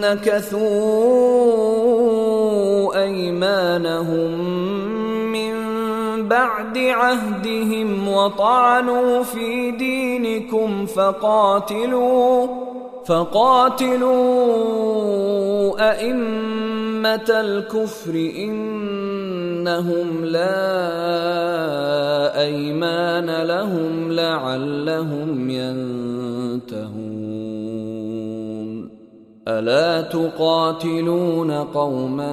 نكثوا ايمانهم من بعد عهدهم وطعنوا في دينكم فقاتلوا فقاتلوا أئمة الكفر إنهم لا أيمان لهم لعلهم ينتهون ألا تقاتلون قوما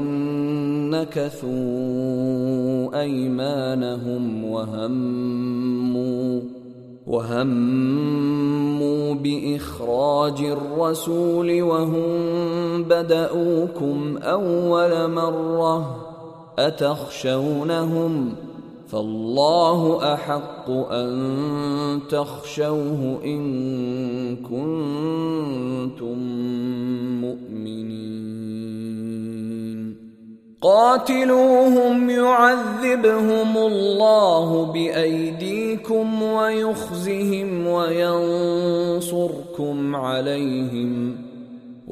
نكثوا أيمانهم وهموا وهموا بإخراج الرسول وهم بدأوكم أول مرة أتخشونهم فالله أحق أن تخشوه إن كنتم قاتلوهم يعذبهم الله بأيديكم ويخزهم وينصركم عليهم.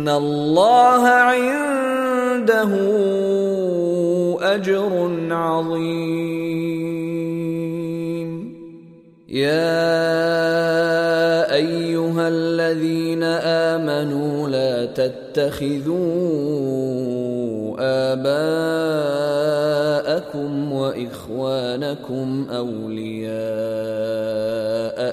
ان الله عنده اجر عظيم. يا ايها الذين امنوا لا تتخذوا اباءكم واخوانكم اولياء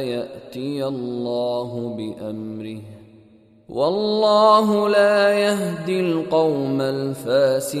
يأتي الله بأمره. والله لا يهدي القوم الفاسقين.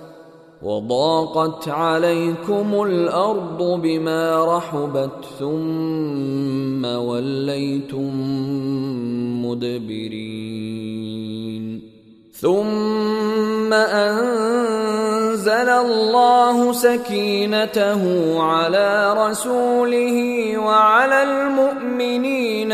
وضاقت عليكم الأرض بما رحبت ثم وليتم مدبرين. ثم أنزل الله سكينته على رسوله وعلى المؤمنين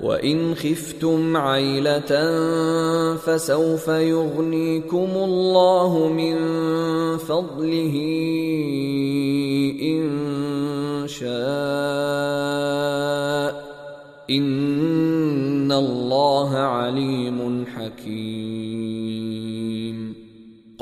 وان خفتم عيله فسوف يغنيكم الله من فضله ان شاء ان الله عليم حكيم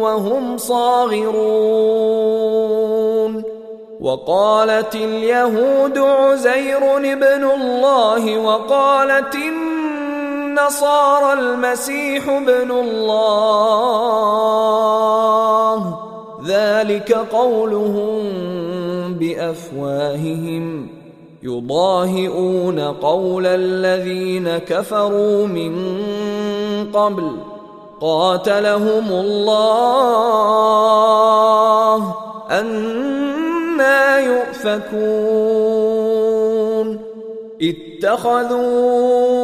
وهم صاغرون. وقالت اليهود عزير ابن الله وقالت النصارى المسيح ابن الله. ذلك قولهم بأفواههم. يضاهئون قول الذين كفروا من قبل. قاتلهم الله أنا يؤفكون. اتخذوا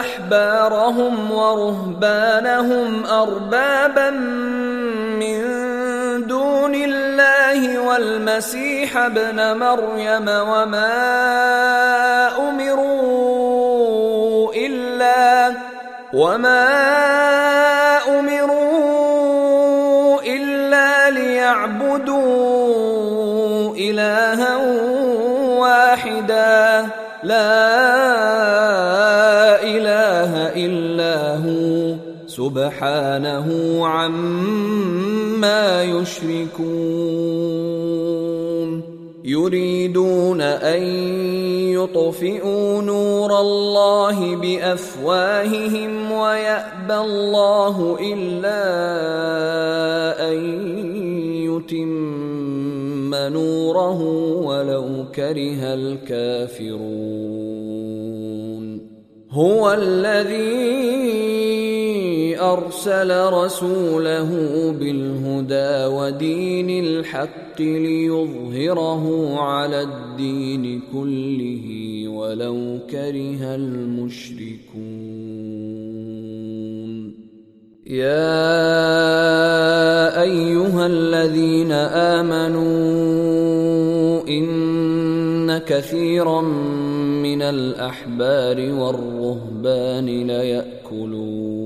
أحبارهم ورهبانهم أربابا من دون الله والمسيح ابن مريم وما أمروا إلا وما امروا سبحانه عما يشركون. يريدون أن يطفئوا نور الله بأفواههم ويأبى الله إلا أن يتم نوره ولو كره الكافرون. هو الذي أرسل رسوله بالهدى ودين الحق ليظهره على الدين كله ولو كره المشركون. يا أيها الذين آمنوا إن كثيرا من الأحبار والرهبان ليأكلون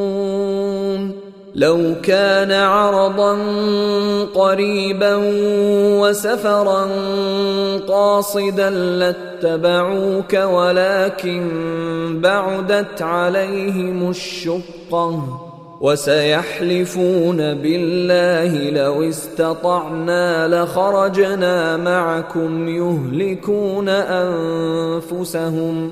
لو كان عرضا قريبا وسفرا قاصدا لاتبعوك ولكن بعدت عليهم الشقة وسيحلفون بالله لو استطعنا لخرجنا معكم يهلكون أنفسهم.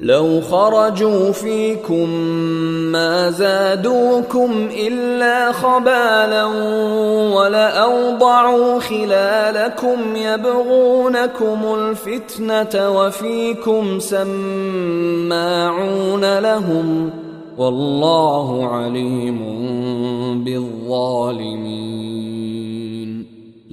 لو خرجوا فيكم ما زادوكم إلا خبالا ولأوضعوا خلالكم يبغونكم الفتنة وفيكم سماعون لهم والله عليم بالظالمين.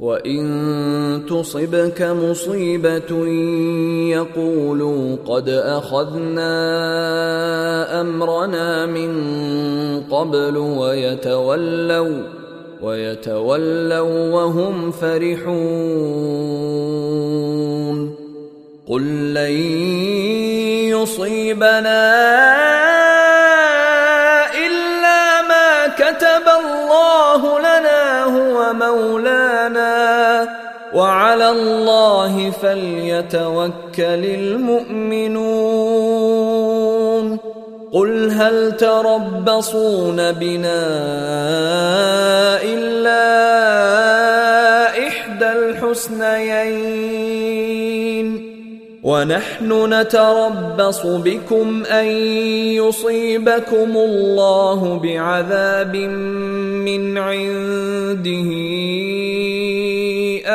وان تصبك مصيبه يقولوا قد اخذنا امرنا من قبل ويتولوا ويتولوا وهم فرحون قل لن يصيبنا الا ما كتب الله لنا هو مولانا وعلى الله فليتوكل المؤمنون. قل هل تربصون بنا إلا إحدى الحسنيين. ونحن نتربص بكم أن يصيبكم الله بعذاب من عنده.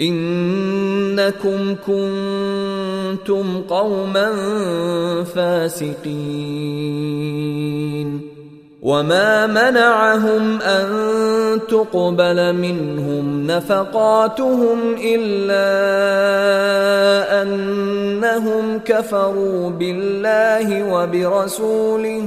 إنكم كنتم قوما فاسقين. وما منعهم أن تقبل منهم نفقاتهم إلا أنهم كفروا بالله وبرسوله.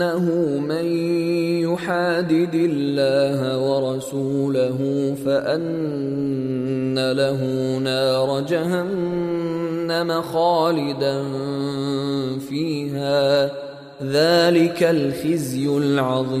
إنه من يحادد الله ورسوله فأن له نار جهنم خالدا فيها ذلك الخزي العظيم.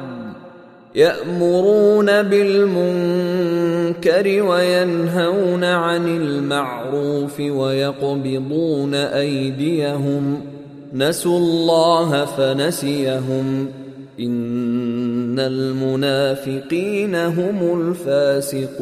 يأمرون بالمنكر وينهون عن المعروف ويقبضون أيديهم. نسوا الله فنسيهم. إن المنافقين هم الفاسقون.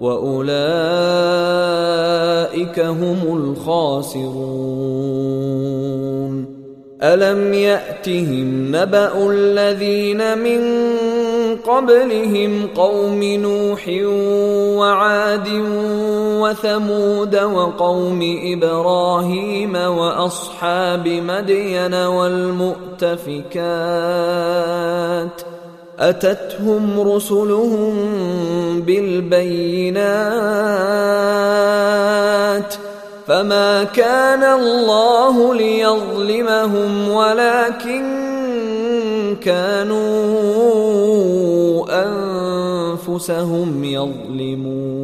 وأولئك هم الخاسرون. ألم يأتهم نبأ الذين من قبلهم قوم نوح وعاد وثمود وقوم إبراهيم وأصحاب مدين والمؤتفكات أتتهم رسلهم بالبينات فما كان الله ليظلمهم ولكن كانوا أنفسهم يظلمون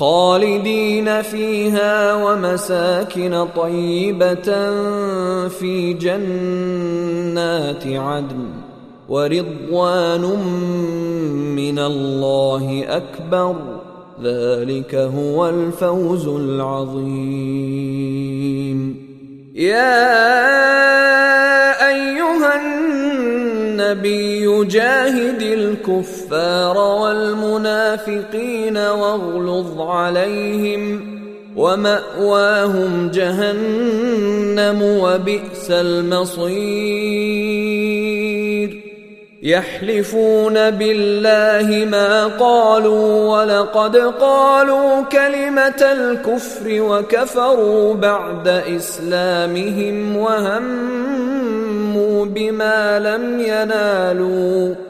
خالدين فيها ومساكن طيبة في جنات عدن ورضوان من الله أكبر ذلك هو الفوز العظيم. يا أيها النبي جاهد الكفار والمنافقين واغلظ عليهم ومأواهم جهنم وبئس المصير. يحلفون بالله ما قالوا ولقد قالوا كلمة الكفر وكفروا بعد إسلامهم وهموا بما لم ينالوا.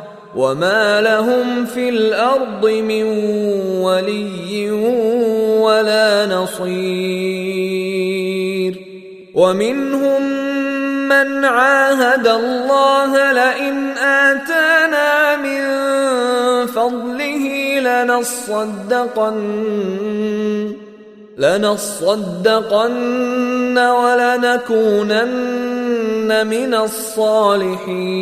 وما لهم في الأرض من ولي ولا نصير ومنهم من عاهد الله لئن اتانا من فضله لنصدقن لنصدقن ولنكونن من الصالحين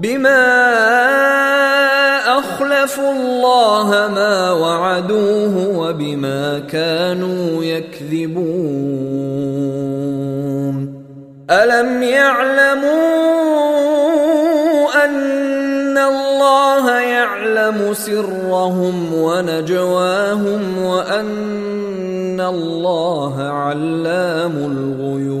بما أخلفوا الله ما وعدوه وبما كانوا يكذبون ألم يعلموا أن الله يعلم سرهم ونجواهم وأن الله علام الغيوب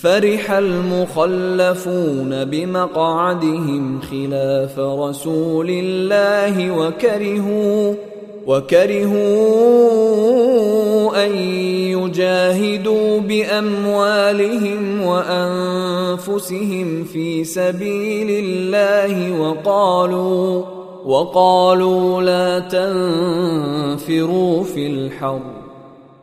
فرح المخلفون بمقعدهم خلاف رسول الله وكرهوا وكرهوا أن يجاهدوا بأموالهم وأنفسهم في سبيل الله وقالوا وقالوا لا تنفروا في الحرب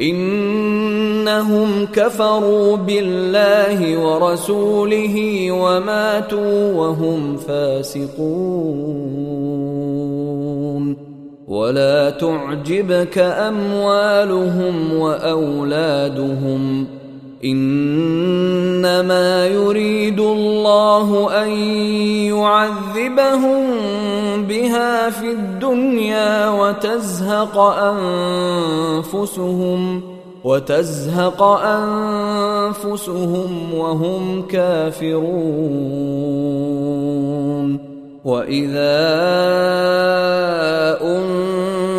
إنهم كفروا بالله ورسوله وماتوا وهم فاسقون. ولا تعجبك أموالهم وأولادهم. إنما يريد الله أن يعذبهم بها في الدنيا وتزهق أنفسهم وتزهق أنفسهم وهم كافرون. وإذا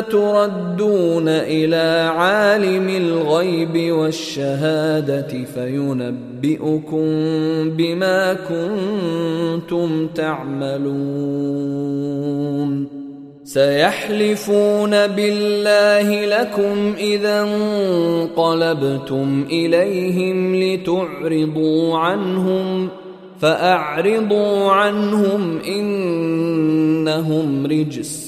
تردون إلى عالم الغيب والشهادة فينبئكم بما كنتم تعملون. سيحلفون بالله لكم إذا انقلبتم إليهم لتعرضوا عنهم فأعرضوا عنهم إنهم رجس.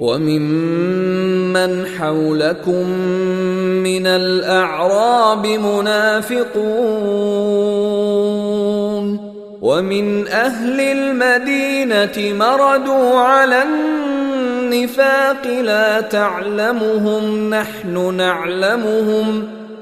وممن حولكم من الأعراب منافقون ومن أهل المدينة مردوا على النفاق لا تعلمهم نحن نعلمهم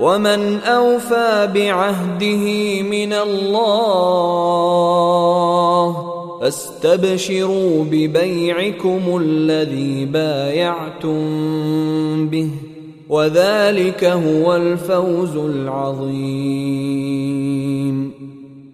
ومن اوفى بعهده من الله فاستبشروا ببيعكم الذي بايعتم به وذلك هو الفوز العظيم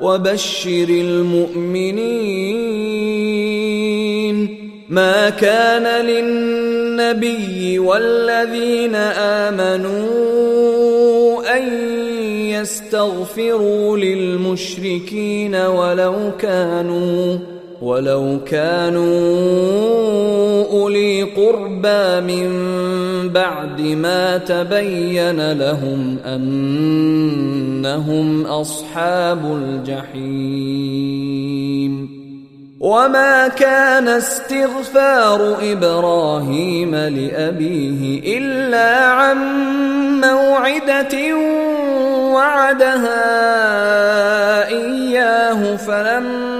وبشر المؤمنين ما كان للنبي والذين آمنوا أن يستغفروا للمشركين ولو كانوا ولو كانوا أولي قربى من بعد ما تبين لهم أنهم أصحاب الجحيم. وما كان استغفار إبراهيم لأبيه إلا عن موعدة وعدها إياه فلما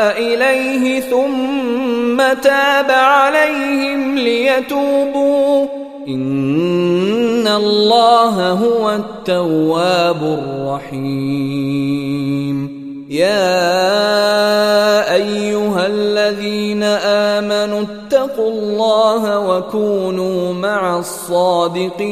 تاب عليهم ليتوبوا. إن الله هو التواب الرحيم. يا أيها الذين آمنوا اتقوا الله وكونوا مع الصادقين.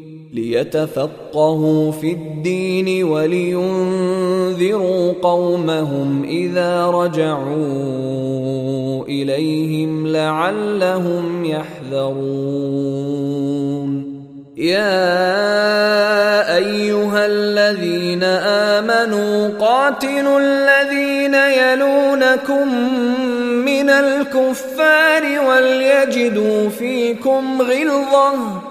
ليتفقهوا في الدين ولينذروا قومهم إذا رجعوا إليهم لعلهم يحذرون. يا أيها الذين آمنوا قاتلوا الذين يلونكم من الكفار وليجدوا فيكم غلظة.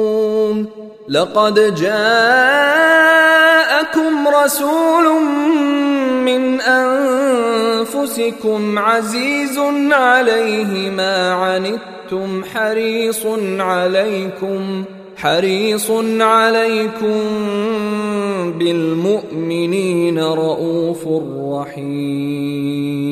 لقد جاءكم رسول من أنفسكم عزيز عليه ما عنتم حريص عليكم حريص عليكم بالمؤمنين رءوف رحيم.